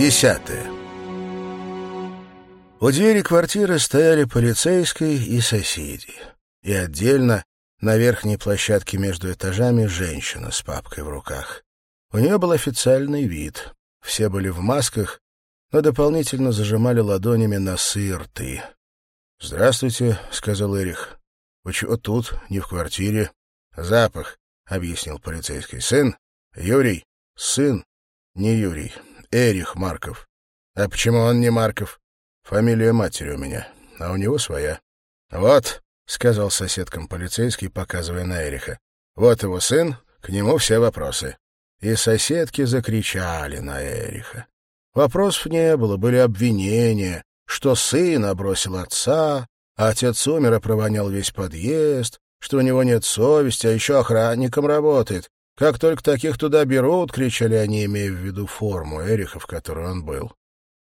Десятое. У двери квартиры стояли полицейский и соседи. И отдельно, на верхней площадке между этажами, женщина с папкой в руках. У нее был официальный вид. Все были в масках, но дополнительно зажимали ладонями носы и рты. «Здравствуйте», — сказал Эрих. «Вы чего тут, не в квартире?» «Запах», — объяснил полицейский. «Сын? Юрий?» «Сын? Не Юрий. Эрих Марков». «А почему он не Марков?» «Фамилия матери у меня, а у него своя». «Вот», — сказал соседкам полицейский, показывая на Эриха. «Вот его сын, к нему все вопросы». И соседки закричали на Эриха. Вопросов не было, были обвинения, что сын бросил отца, а отец умер и провонял весь подъезд, что у него нет совести, а еще охранником работает. Как только таких туда берут, кричали они, имея в виду форму Эриха, в которой он был.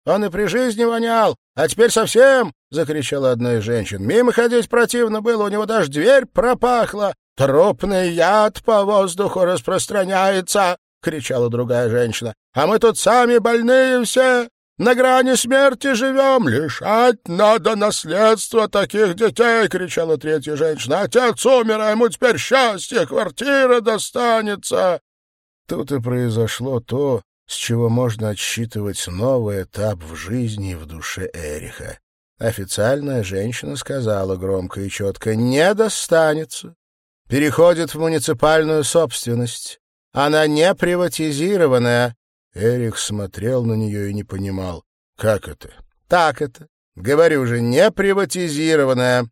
«Он и при жизни вонял, а теперь совсем!» — закричала одна из женщин. «Мимо ходить противно было, у него даже дверь пропахла. Трупный яд по воздуху распространяется!» — кричала другая женщина. «А мы тут сами больные все! На грани смерти живем! Лишать надо наследства таких детей!» — кричала третья женщина. «Отец умер, а ему теперь счастье, квартира достанется!» Тут и произошло то, с чего можно отсчитывать новый этап в жизни и в душе Эриха. Официальная женщина сказала громко и четко «не достанется». Переходит в муниципальную собственность. Она не приватизированная. Эрих смотрел на нее и не понимал. «Как это?» «Так это. Говорю же, не приватизированная».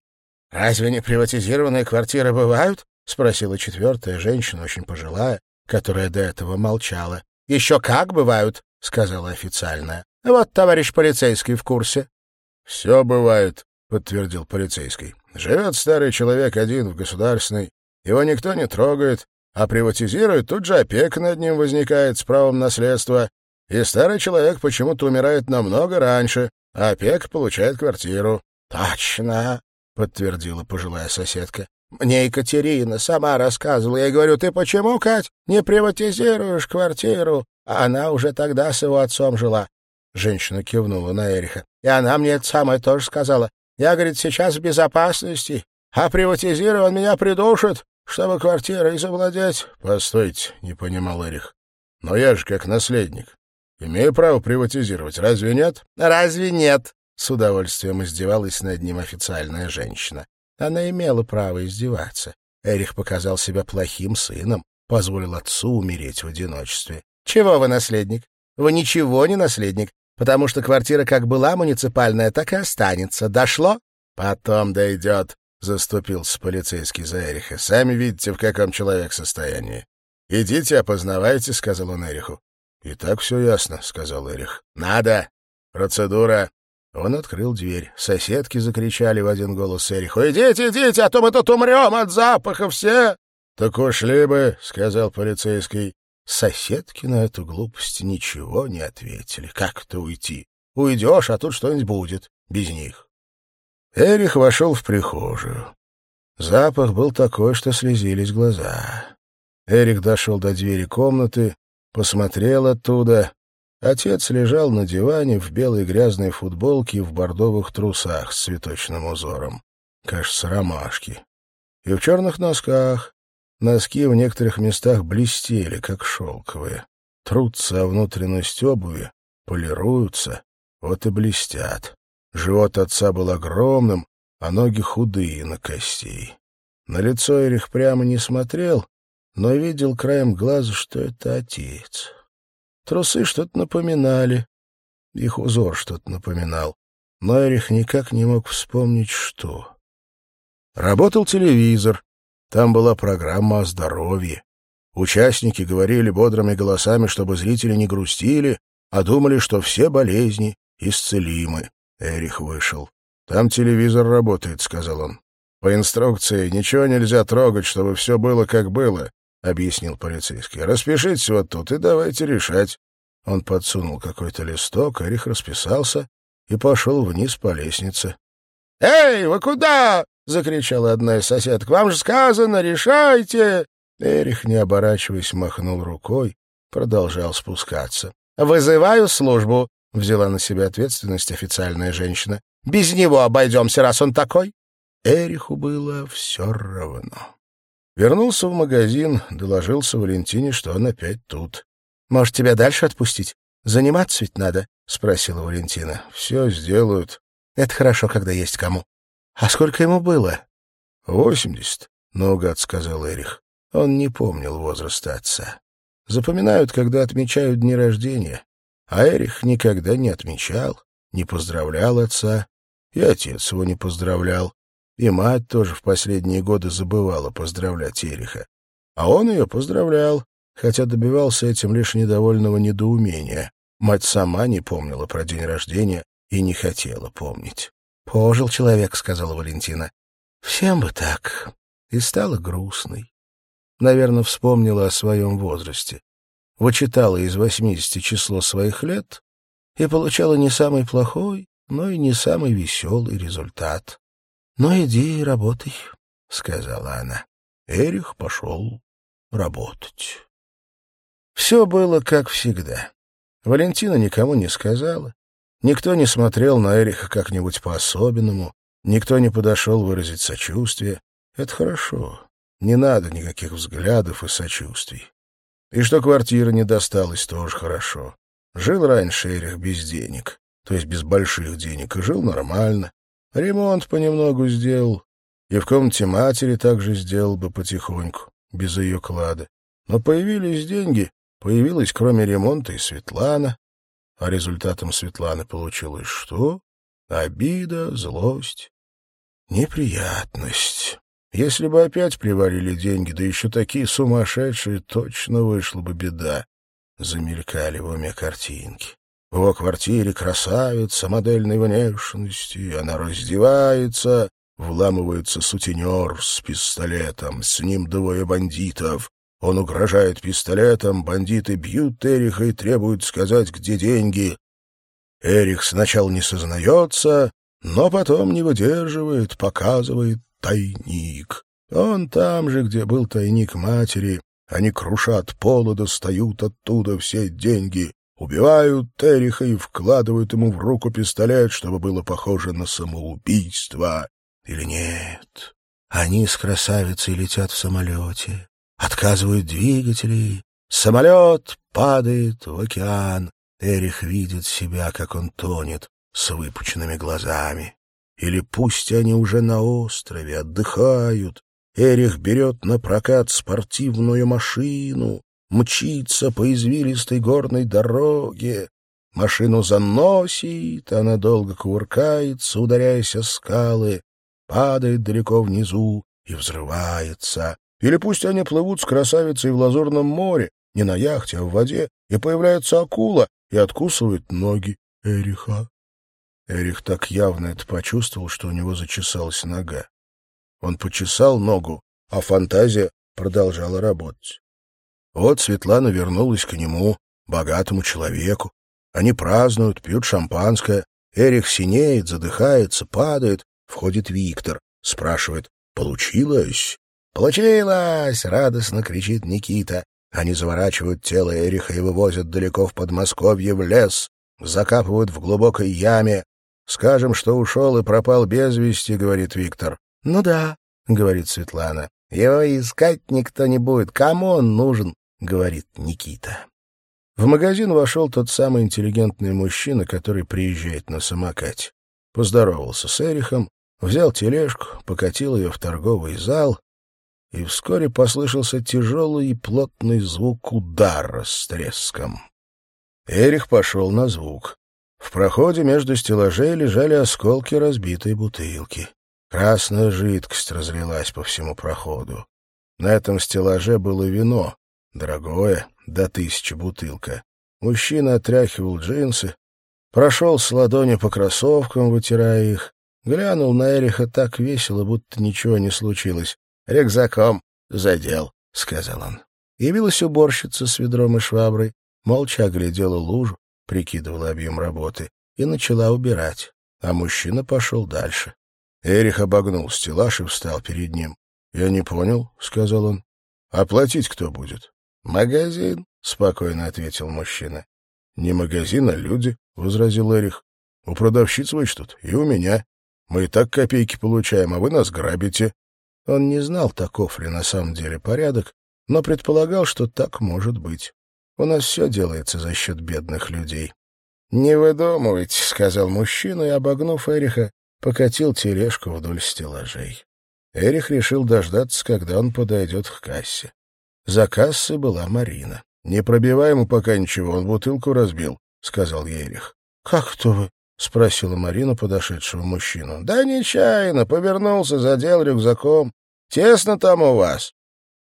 «Разве не приватизированные квартиры бывают?» — спросила четвертая женщина, очень пожилая, которая до этого молчала. — Еще как бывают, — сказала официальная. — Вот товарищ полицейский в курсе. — Все бывает, — подтвердил полицейский. — Живет старый человек один в государственной, его никто не трогает, а приватизирует, тут же опека над ним возникает с правом наследства, и старый человек почему-то умирает намного раньше, а опека получает квартиру. — Точно, — подтвердила пожилая соседка. Мне Екатерина сама рассказывала. Я говорю, ты почему, Кать, не приватизируешь квартиру? А она уже тогда с его отцом жила. Женщина кивнула на Эриха. И она мне это самое тоже сказала. Я, говорит, сейчас в безопасности, а приватизирую он меня придушит, чтобы квартирой завладеть. Постойте, не понимал Эрих. Но я же как наследник. Имею право приватизировать, разве нет? Разве нет? С удовольствием издевалась над ним официальная женщина. Она имела право издеваться. Эрих показал себя плохим сыном, позволил отцу умереть в одиночестве. «Чего вы наследник? Вы ничего не наследник, потому что квартира как была муниципальная, так и останется. Дошло?» «Потом дойдет», — заступился полицейский за Эриха. «Сами видите, в каком человек состоянии. Идите, опознавайте», — сказал он Эриху. «И так все ясно», — сказал Эрих. «Надо. Процедура. Он открыл дверь. Соседки закричали в один голос Эриху. «Идите, идите, а то мы тут умрем от запаха все!» «Так ушли бы», — сказал полицейский. Соседки на эту глупость ничего не ответили. «Как это уйти? Уйдешь, а тут что-нибудь будет без них». Эрих вошел в прихожую. Запах был такой, что слезились глаза. Эрик дошел до двери комнаты, посмотрел оттуда Отец лежал на диване в белой грязной футболке и в бордовых трусах с цветочным узором. Кажется, ромашки. И в черных носках. Носки в некоторых местах блестели, как шелковые. Трутся о внутренность обуви, полируются, вот и блестят. Живот отца был огромным, а ноги худые на костей. На лицо Эрих прямо не смотрел, но видел краем глаза, что это отец. Трусы что-то напоминали. Их узор что-то напоминал. Но Эрих никак не мог вспомнить, что. Работал телевизор. Там была программа о здоровье. Участники говорили бодрыми голосами, чтобы зрители не грустили, а думали, что все болезни исцелимы. Эрих вышел. «Там телевизор работает», — сказал он. «По инструкции ничего нельзя трогать, чтобы все было как было объяснил полицейский. «Распишитесь вот тут и давайте решать». Он подсунул какой-то листок, Эрих расписался и пошел вниз по лестнице. «Эй, вы куда?» — закричала одна из соседок. «Вам же сказано, решайте!» Эрих, не оборачиваясь, махнул рукой, продолжал спускаться. «Вызываю службу», — взяла на себя ответственность официальная женщина. «Без него обойдемся, раз он такой». Эриху было все равно. Вернулся в магазин, доложился Валентине, что он опять тут. «Может, тебя дальше отпустить? Заниматься ведь надо?» — спросила Валентина. «Все сделают». «Это хорошо, когда есть кому». «А сколько ему было?» «Восемьдесят», — наугад сказал Эрих. Он не помнил возраста отца. Запоминают, когда отмечают дни рождения. А Эрих никогда не отмечал, не поздравлял отца, и отец его не поздравлял. И мать тоже в последние годы забывала поздравлять Эриха. А он ее поздравлял, хотя добивался этим лишь недовольного недоумения. Мать сама не помнила про день рождения и не хотела помнить. «Пожил человек», — сказала Валентина. «Всем бы так». И стала грустной. Наверное, вспомнила о своем возрасте. Вычитала из восьмидесяти число своих лет и получала не самый плохой, но и не самый веселый результат. «Ну, иди и работай», — сказала она. Эрих пошел работать. Все было как всегда. Валентина никому не сказала. Никто не смотрел на Эриха как-нибудь по-особенному. Никто не подошел выразить сочувствие. Это хорошо. Не надо никаких взглядов и сочувствий. И что квартира не досталась, тоже хорошо. Жил раньше Эрих без денег, то есть без больших денег, и жил нормально. Ремонт понемногу сделал, и в комнате матери также сделал бы потихоньку, без ее клада. Но появились деньги, появилась кроме ремонта и Светлана. А результатом Светланы получилось что? Обида, злость, неприятность. Если бы опять приварили деньги, да еще такие сумасшедшие, точно вышла бы беда. Замелькали в уме картинки. В его квартире красавица модельной внешности, она раздевается, вламывается сутенер с пистолетом, с ним двое бандитов. Он угрожает пистолетом, бандиты бьют Эриха и требуют сказать, где деньги. Эрих сначала не сознается, но потом не выдерживает, показывает тайник. Он там же, где был тайник матери. Они крушат пол и достают оттуда все деньги убивают Териха и вкладывают ему в руку пистолет, чтобы было похоже на самоубийство. Или нет? Они с красавицей летят в самолете, отказывают двигатели, самолет падает в океан. Эрих видит себя, как он тонет, с выпученными глазами. Или пусть они уже на острове отдыхают, Эрих берет на прокат спортивную машину, мчится по извилистой горной дороге. Машину заносит, она долго кувыркается, ударяясь о скалы, падает далеко внизу и взрывается. Или пусть они плывут с красавицей в лазурном море, не на яхте, а в воде, и появляется акула и откусывает ноги Эриха. Эрих так явно это почувствовал, что у него зачесалась нога. Он почесал ногу, а фантазия продолжала работать. Вот Светлана вернулась к нему, богатому человеку. Они празднуют, пьют шампанское. Эрих синеет, задыхается, падает. Входит Виктор, спрашивает, «Получилось?» «Получилось!» — радостно кричит Никита. Они заворачивают тело Эриха и вывозят далеко в Подмосковье в лес, закапывают в глубокой яме. «Скажем, что ушел и пропал без вести», — говорит Виктор. «Ну да», — говорит Светлана. «Его искать никто не будет. Кому он нужен?» говорит Никита. В магазин вошел тот самый интеллигентный мужчина, который приезжает на самокате. Поздоровался с Эрихом, взял тележку, покатил ее в торговый зал, и вскоре послышался тяжелый и плотный звук удара с треском. Эрих пошел на звук. В проходе между стеллажей лежали осколки разбитой бутылки. Красная жидкость разлилась по всему проходу. На этом стеллаже было вино, Дорогое, до тысячи бутылка. Мужчина отряхивал джинсы, прошел с ладони по кроссовкам, вытирая их, глянул на Эриха так весело, будто ничего не случилось. «Рюкзаком задел», — сказал он. Явилась уборщица с ведром и шваброй, молча оглядела лужу, прикидывала объем работы и начала убирать, а мужчина пошел дальше. Эрих обогнул стеллаж и встал перед ним. «Я не понял», — сказал он. «Оплатить кто будет?» «Магазин», — спокойно ответил мужчина. Не магазин, а люди, — возразил Эрих. У продавщиц вычтут, и у меня. Мы и так копейки получаем, а вы нас грабите. Он не знал, таков ли на самом деле порядок, но предполагал, что так может быть. У нас все делается за счет бедных людей. — Не выдумывайте, — сказал мужчина и, обогнув Эриха, покатил тележку вдоль стеллажей. Эрих решил дождаться, когда он подойдет к кассе. За кассой была Марина. — Не пробивай ему пока ничего, он бутылку разбил, — сказал Эрих. — Как кто вы? — спросила Марина подошедшего мужчину. — Да нечаянно, повернулся, задел рюкзаком. Тесно там у вас.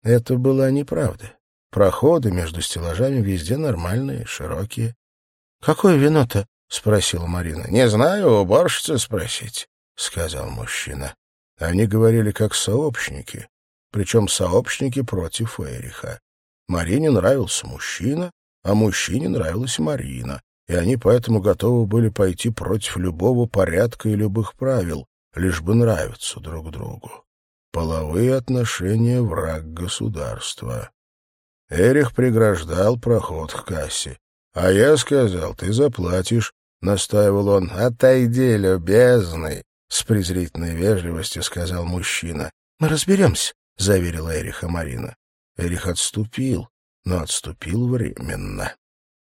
Это была неправда. Проходы между стеллажами везде нормальные, широкие. — Какое вино-то? — спросила Марина. — Не знаю, уборщица спросить, — сказал мужчина. Они говорили как сообщники, причем сообщники против Эриха. Марине нравился мужчина, а мужчине нравилась Марина, и они поэтому готовы были пойти против любого порядка и любых правил, лишь бы нравиться друг другу. Половые отношения — враг государства. Эрих преграждал проход к кассе. «А я сказал, ты заплатишь», — настаивал он. «Отойди, любезный», — с презрительной вежливостью сказал мужчина. «Мы разберемся», — заверила Эриха Марина. Эрих отступил, но отступил временно.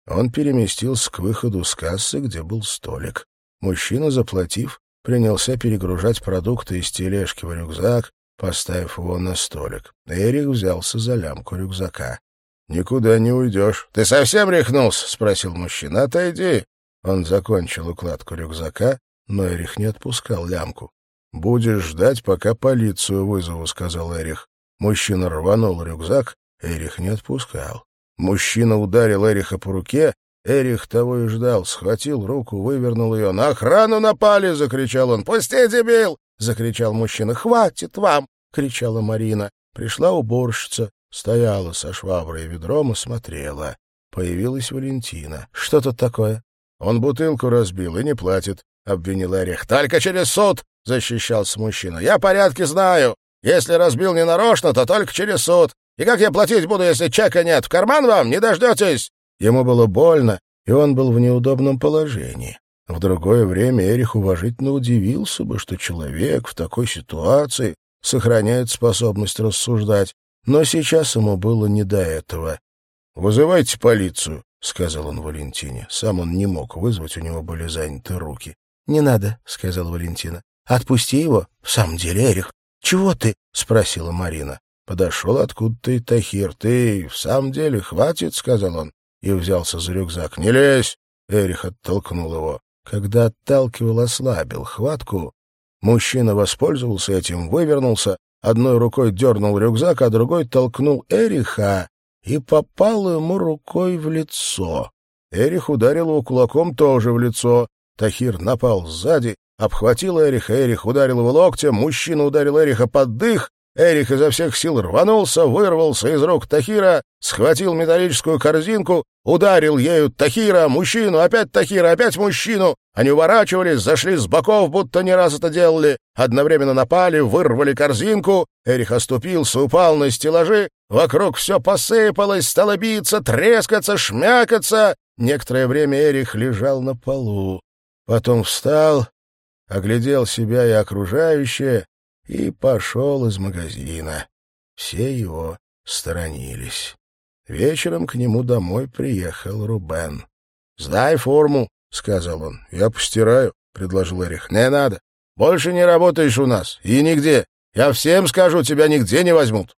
Он переместился к выходу с кассы, где был столик. Мужчина, заплатив, принялся перегружать продукты из тележки в рюкзак, поставив его на столик. Эрик взялся за лямку рюкзака. «Никуда не уйдешь». «Ты совсем рехнулся?» — спросил мужчина. «Отойди». Он закончил укладку рюкзака, но Эрих не отпускал лямку. «Будешь ждать, пока полицию вызову», — сказал Эрих. Мужчина рванул рюкзак, Эрих не отпускал. Мужчина ударил Эриха по руке, Эрих того и ждал, схватил руку, вывернул ее. «На охрану напали!» — закричал он. «Пусти, дебил!» — закричал мужчина. «Хватит вам!» — кричала Марина. Пришла уборщица, стояла со шваброй и ведром и смотрела. Появилась Валентина. «Что тут такое?» «Он бутылку разбил и не платит», — обвинил Эрих. «Только через суд!» — защищался мужчина. «Я порядки знаю. Если разбил ненарочно, то только через суд. И как я платить буду, если чека нет? В карман вам не дождетесь!» Ему было больно, и он был в неудобном положении. В другое время Эрих уважительно удивился бы, что человек в такой ситуации сохраняет способность рассуждать, но сейчас ему было не до этого. «Вызывайте полицию», — сказал он Валентине. Сам он не мог вызвать, у него были заняты руки. «Не надо», — сказала Валентина. «Отпусти его. В самом деле, Эрих, чего ты?» — спросила Марина. Подошел откуда-то и Тахир. «Ты в самом деле хватит?» — сказал он и взялся за рюкзак. «Не лезь!» — Эрих оттолкнул его. Когда отталкивал, ослабил хватку. Мужчина воспользовался этим, вывернулся, одной рукой дернул рюкзак, а другой толкнул Эриха и попал ему рукой в лицо. Эрих ударил его кулаком тоже в лицо. Тахир напал сзади, обхватил Эриха, Эрих ударил его локтем, мужчина ударил Эриха под дых, Эрих изо всех сил рванулся, вырвался из рук Тахира, схватил металлическую корзинку, ударил ею Тахира, мужчину, опять Тахира, опять мужчину. Они уворачивались, зашли с боков, будто не раз это делали. Одновременно напали, вырвали корзинку. Эрих оступился, упал на стеллажи. Вокруг все посыпалось, стало биться, трескаться, шмякаться. Некоторое время Эрих лежал на полу. Потом встал, оглядел себя и окружающее и пошел из магазина. Все его сторонились. Вечером к нему домой приехал Рубен. — Сдай форму, — сказал он. — Я постираю, — предложил Эрих. — Не надо. Больше не работаешь у нас. И нигде. Я всем скажу, тебя нигде не возьмут.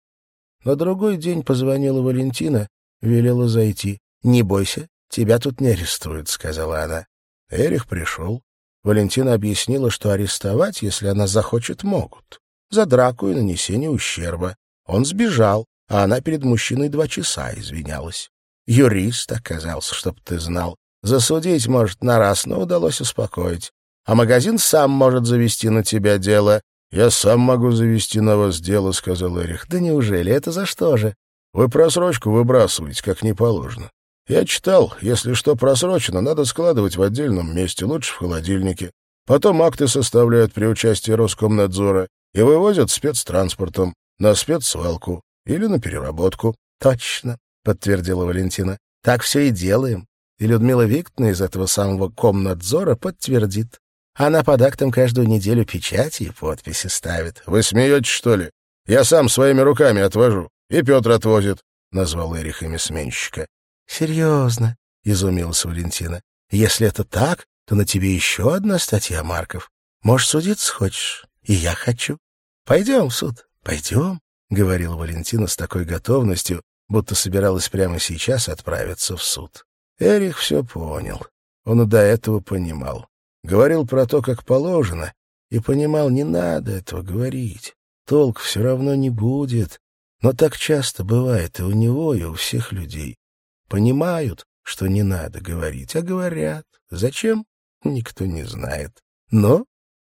На другой день позвонила Валентина, велела зайти. — Не бойся, тебя тут не арестуют, — сказала она. Эрих пришел. Валентина объяснила, что арестовать, если она захочет, могут за драку и нанесение ущерба. Он сбежал, а она перед мужчиной два часа извинялась. Юрист оказался, чтоб ты знал. Засудить, может, на раз, но удалось успокоить. А магазин сам может завести на тебя дело. Я сам могу завести на вас дело, — сказал Эрих. Да неужели? Это за что же? Вы просрочку выбрасываете, как не положено. Я читал, если что просрочено, надо складывать в отдельном месте, лучше в холодильнике. Потом акты составляют при участии Роскомнадзора и вывозят спецтранспортом на спецсвалку или на переработку. — Точно, — подтвердила Валентина. — Так все и делаем. И Людмила Викторовна из этого самого комнадзора подтвердит. Она под актом каждую неделю печати и подписи ставит. — Вы смеетесь, что ли? Я сам своими руками отвожу. И Петр отвозит, — назвал Эрих имя сменщика. — Серьезно, — изумилась Валентина. — Если это так, то на тебе еще одна статья, Марков. Можешь судиться хочешь? И я хочу. Пойдем в суд, пойдем, — говорила Валентина с такой готовностью, будто собиралась прямо сейчас отправиться в суд. Эрих все понял. Он и до этого понимал. Говорил про то, как положено, и понимал, не надо этого говорить. Толк все равно не будет. Но так часто бывает и у него, и у всех людей. Понимают, что не надо говорить, а говорят. Зачем? Никто не знает. Но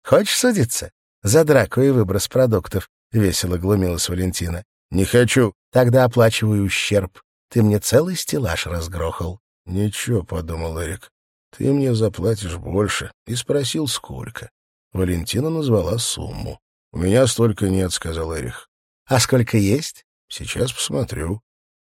хочешь судиться? За драку и выброс продуктов, — весело глумилась Валентина. — Не хочу. Тогда оплачиваю ущерб. Ты мне целый стеллаж разгрохал. — Ничего, — подумал Эрик. Ты мне заплатишь больше. И спросил, сколько. Валентина назвала сумму. — У меня столько нет, — сказал Эрих. — А сколько есть? — Сейчас посмотрю.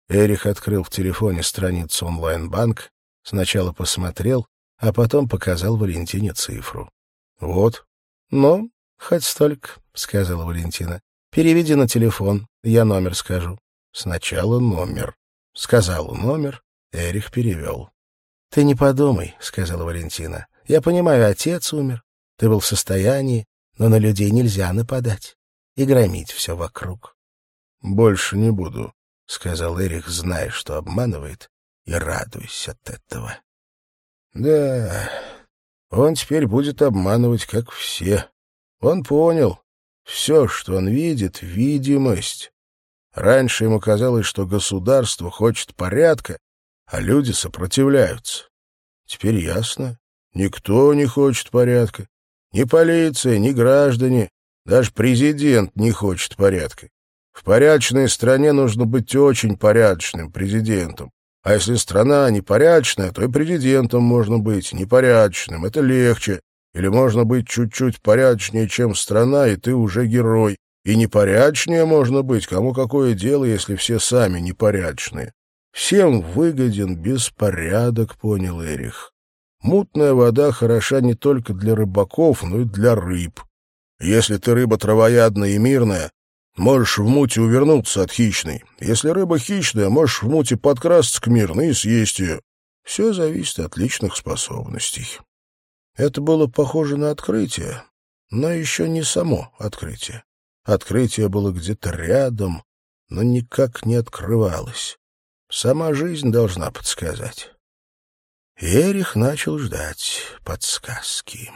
Эрих открыл в телефоне страницу онлайн-банк, сначала посмотрел, а потом показал Валентине цифру. — Вот. — Ну, хоть столько, — сказала Валентина. — Переведи на телефон, я номер скажу. Сначала номер. Сказал номер, Эрих перевел. — Ты не подумай, — сказала Валентина. — Я понимаю, отец умер, ты был в состоянии, но на людей нельзя нападать и громить все вокруг. — Больше не буду, — сказал Эрих, зная, что обманывает, и радуясь от этого. Да, он теперь будет обманывать, как все. Он понял, все, что он видит, — видимость. Раньше ему казалось, что государство хочет порядка, а люди сопротивляются. Теперь ясно. Никто не хочет порядка. Ни полиция, ни граждане, даже президент не хочет порядка. В порядочной стране нужно быть очень порядочным президентом. А если страна непорядочная, то и президентом можно быть непорядочным. Это легче. Или можно быть чуть-чуть порядочнее, чем страна, и ты уже герой. И непорядочнее можно быть, кому какое дело, если все сами непорядочные. Всем выгоден беспорядок, понял Эрих. Мутная вода хороша не только для рыбаков, но и для рыб. Если ты рыба травоядная и мирная, можешь в муте увернуться от хищной. Если рыба хищная, можешь в муте подкрасться к мирной и съесть ее. Все зависит от личных способностей. Это было похоже на открытие, но еще не само открытие. Открытие было где-то рядом, но никак не открывалось. Сама жизнь должна подсказать. Эрих начал ждать подсказки.